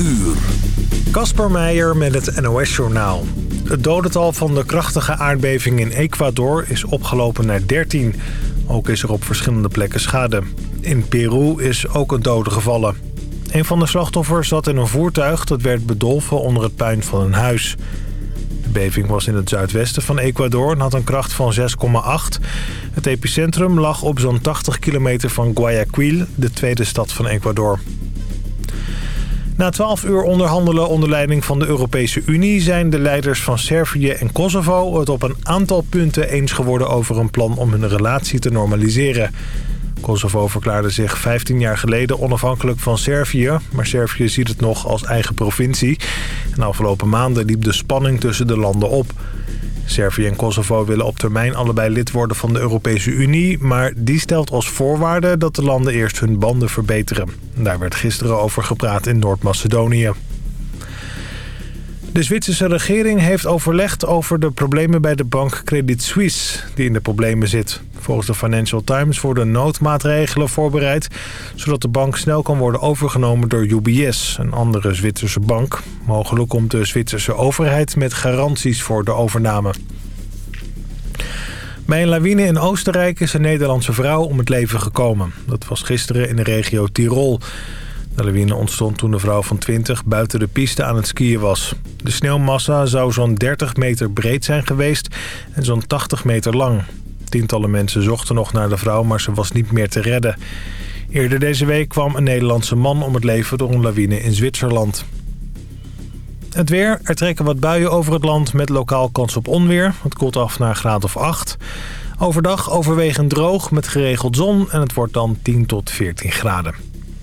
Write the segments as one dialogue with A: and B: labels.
A: uur.
B: Kasper Meijer met het NOS-journaal. Het dodental van de krachtige aardbeving in Ecuador is opgelopen naar 13. Ook is er op verschillende plekken schade. In Peru is ook een dode gevallen. Een van de slachtoffers zat in een voertuig dat werd bedolven onder het puin van een huis. De beving was in het zuidwesten van Ecuador en had een kracht van 6,8. Het epicentrum lag op zo'n 80 kilometer van Guayaquil, de tweede stad van Ecuador. Na 12 uur onderhandelen onder leiding van de Europese Unie... zijn de leiders van Servië en Kosovo het op een aantal punten eens geworden... over een plan om hun relatie te normaliseren. Kosovo verklaarde zich 15 jaar geleden onafhankelijk van Servië... maar Servië ziet het nog als eigen provincie. En afgelopen maanden liep de spanning tussen de landen op... Servië en Kosovo willen op termijn allebei lid worden van de Europese Unie... maar die stelt als voorwaarde dat de landen eerst hun banden verbeteren. Daar werd gisteren over gepraat in Noord-Macedonië. De Zwitserse regering heeft overlegd over de problemen bij de bank Credit Suisse... die in de problemen zit. Volgens de Financial Times worden noodmaatregelen voorbereid... zodat de bank snel kan worden overgenomen door UBS, een andere Zwitserse bank. Mogelijk komt de Zwitserse overheid met garanties voor de overname. Bij een lawine in Oostenrijk is een Nederlandse vrouw om het leven gekomen. Dat was gisteren in de regio Tirol. De lawine ontstond toen de vrouw van 20 buiten de piste aan het skiën was. De sneeuwmassa zou zo'n 30 meter breed zijn geweest en zo'n 80 meter lang. Tientallen mensen zochten nog naar de vrouw, maar ze was niet meer te redden. Eerder deze week kwam een Nederlandse man om het leven door een lawine in Zwitserland. Het weer. Er trekken wat buien over het land met lokaal kans op onweer. Het koelt af naar graad of 8. Overdag overwegend droog met geregeld zon en het wordt dan 10 tot 14 graden.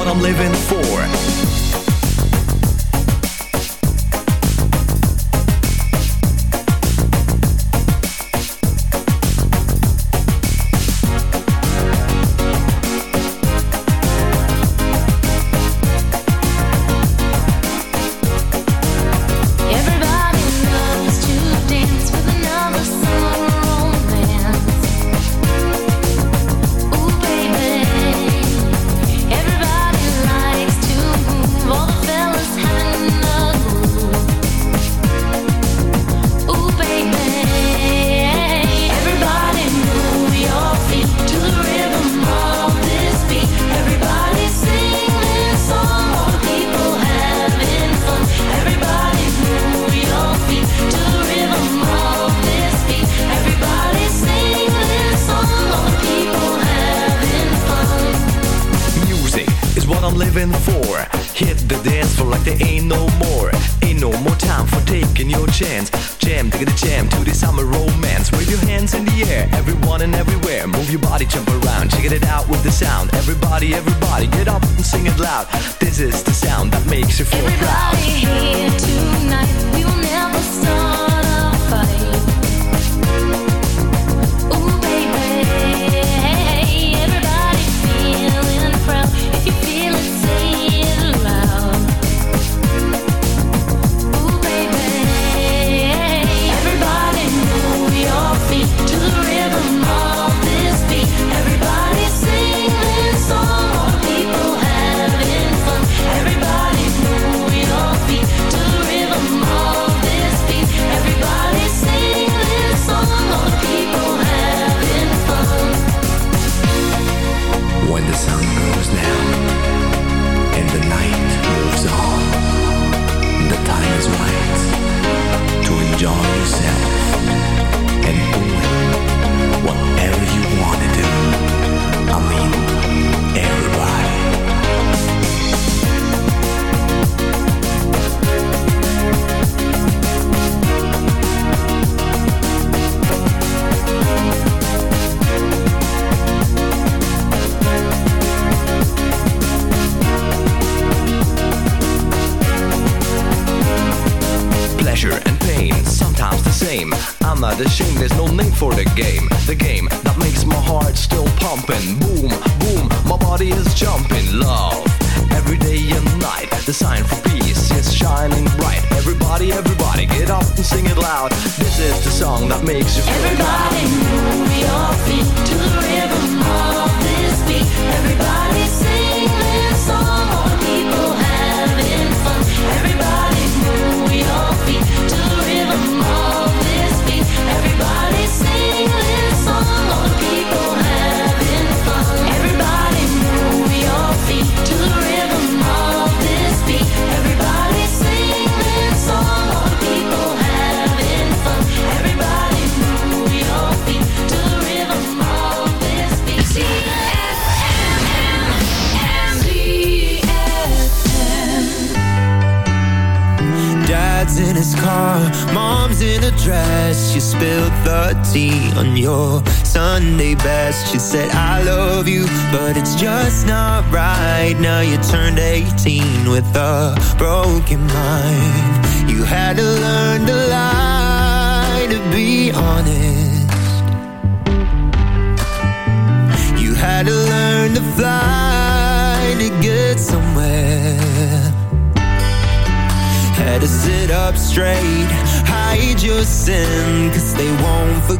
C: what I'm living for. love you,
D: but it's just not right. Now you turned 18 with a broken mind. You had to learn to lie to be honest. You had to learn to fly to get somewhere. Had to sit up straight, hide your sin, cause they won't forget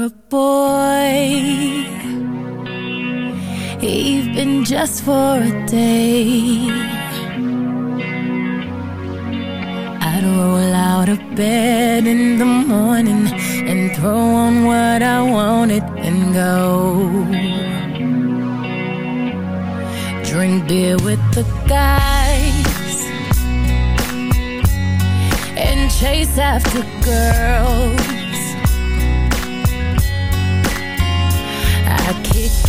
D: You're a boy.
C: Even just for a day. I'd roll out of bed in the morning And throw on what I wanted and go. Drink beer with the guys And chase after girls.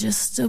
C: just a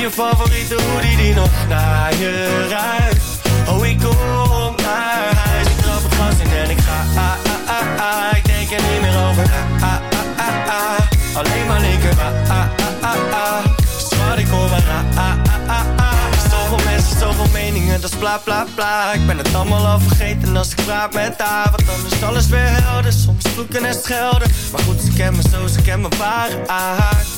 E: Je favoriete hoodie die nog naar je ruikt Oh, ik kom naar huis Ik trap het gas in en ik ga ah, ah, ah, ah. Ik denk er niet meer over ah, ah, ah, ah, ah. Alleen maar linker ah, ah, ah, ah, ah. Schat, ik hoor maar ah, ah, ah, ah, ah. Zoveel mensen, zoveel meningen, dat is bla bla bla Ik ben het allemaal al vergeten als ik praat met haar Want dan is alles weer helder, soms vloeken en schelden Maar goed, ze kennen me zo, ze kennen me Ze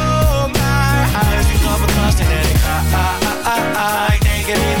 D: can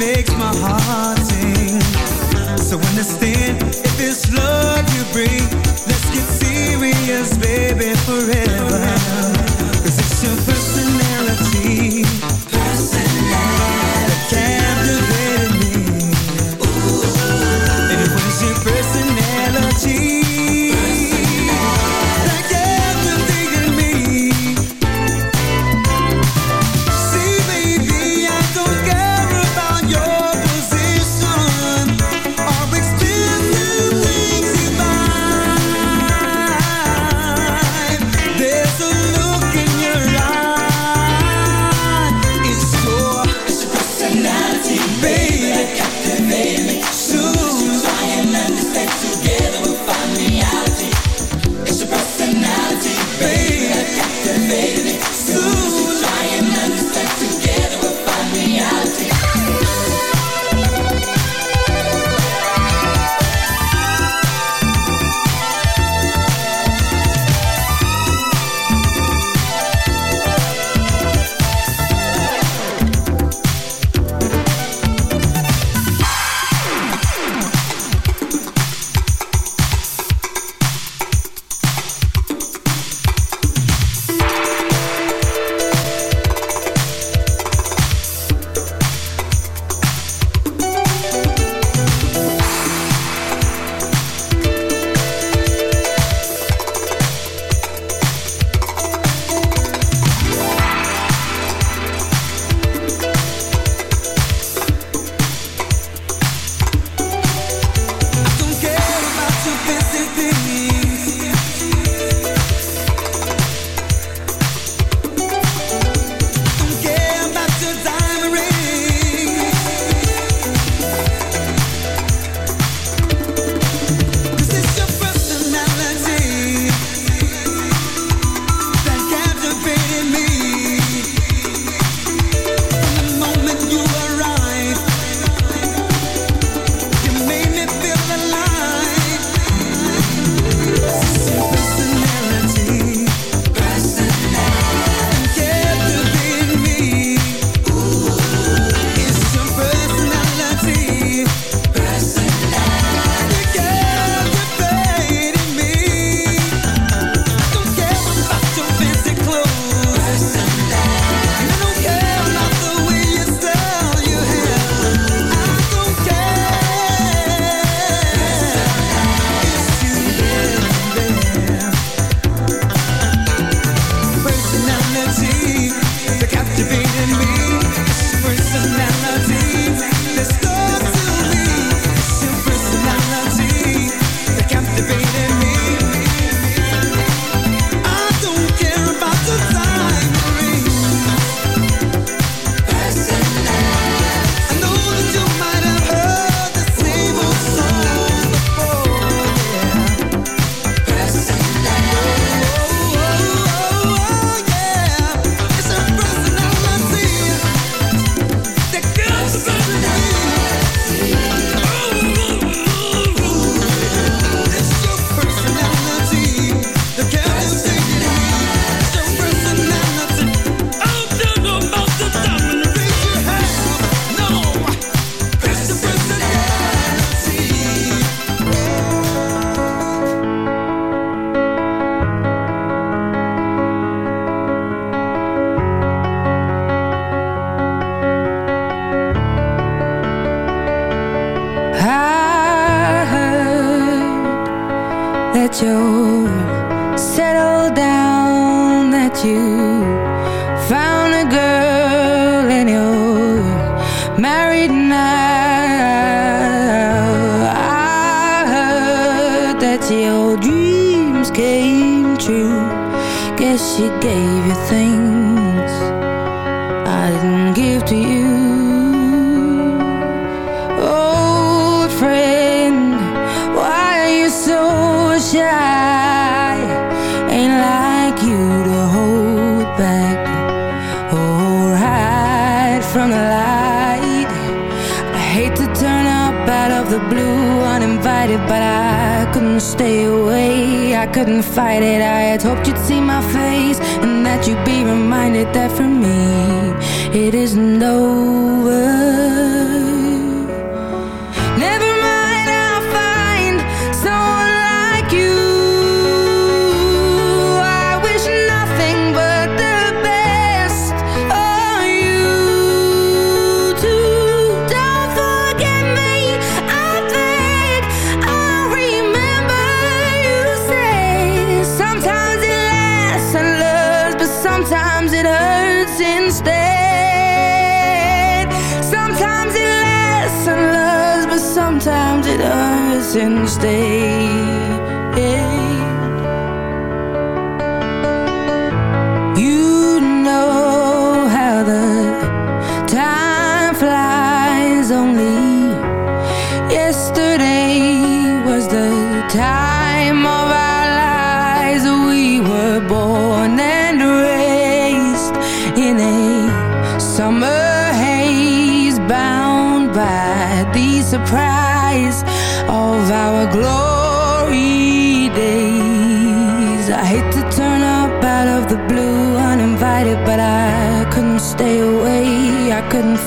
F: makes my heart sing. So understand if it's love you bring, let's get serious,
C: baby, forever. Cause it's your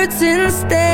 C: words instead.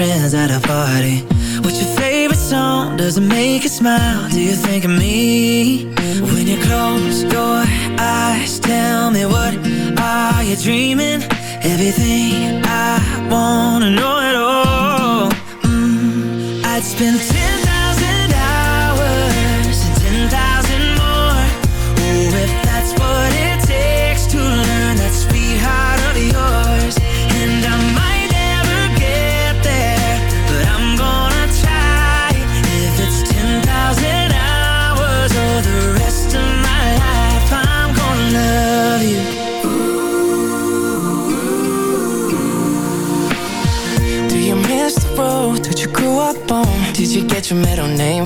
F: friends that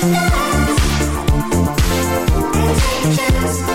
G: Take us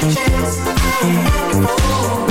G: chance
F: I
H: had before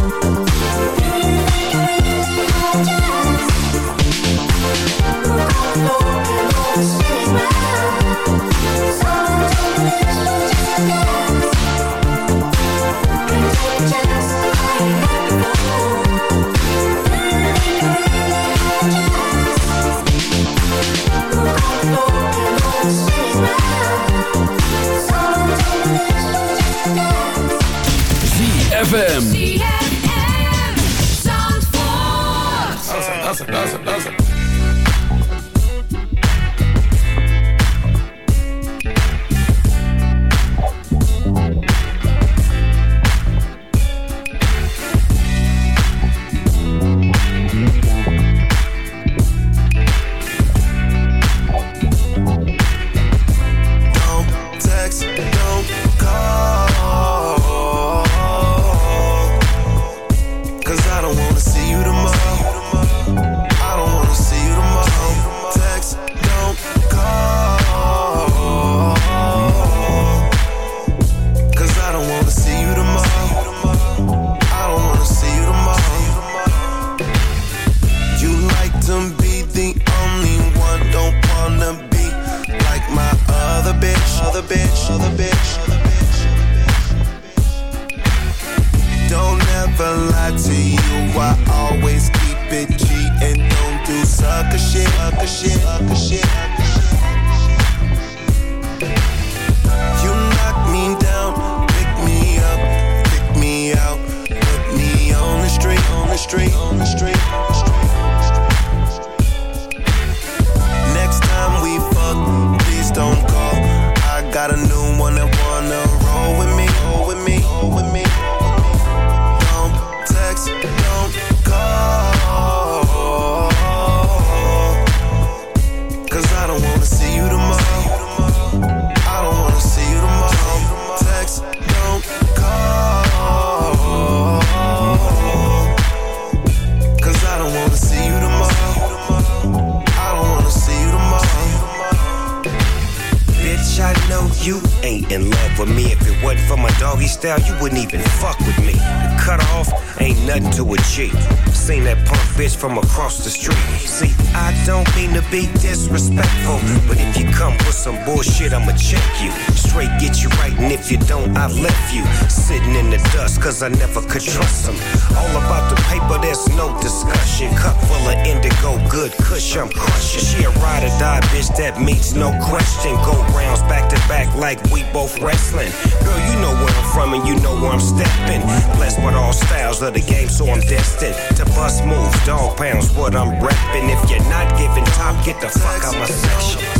H: cause I
I: never could trust them. All about the paper, there's no discussion. Cup full of indigo, good cush, I'm crushing. She a ride or die bitch that meets no question. Go rounds back to back like we both wrestling. Girl, you know where I'm from and you know where I'm stepping. Blessed with all styles of the game, so I'm destined to bust moves, dog pounds, what I'm repping. If you're not giving top, get the fuck out my section.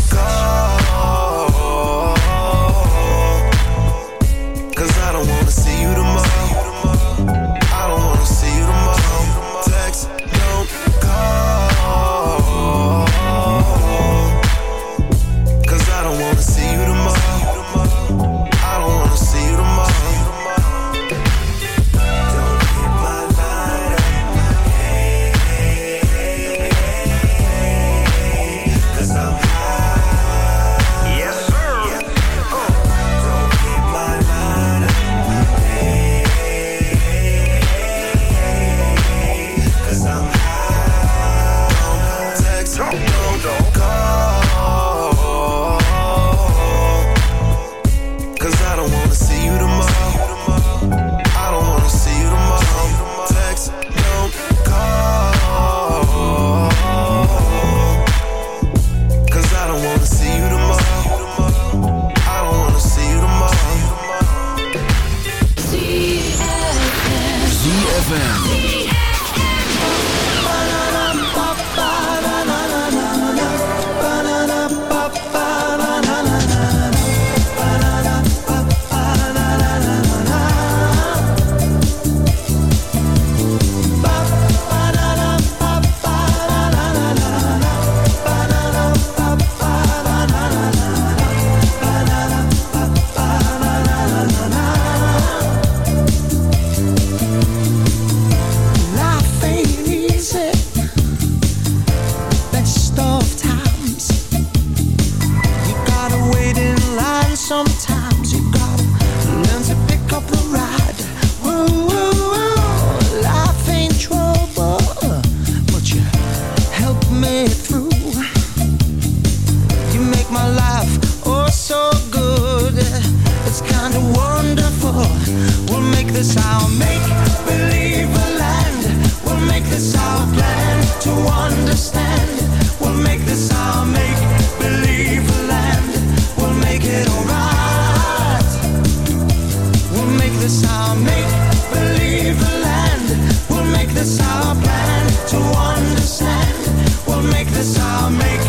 J: this I'll make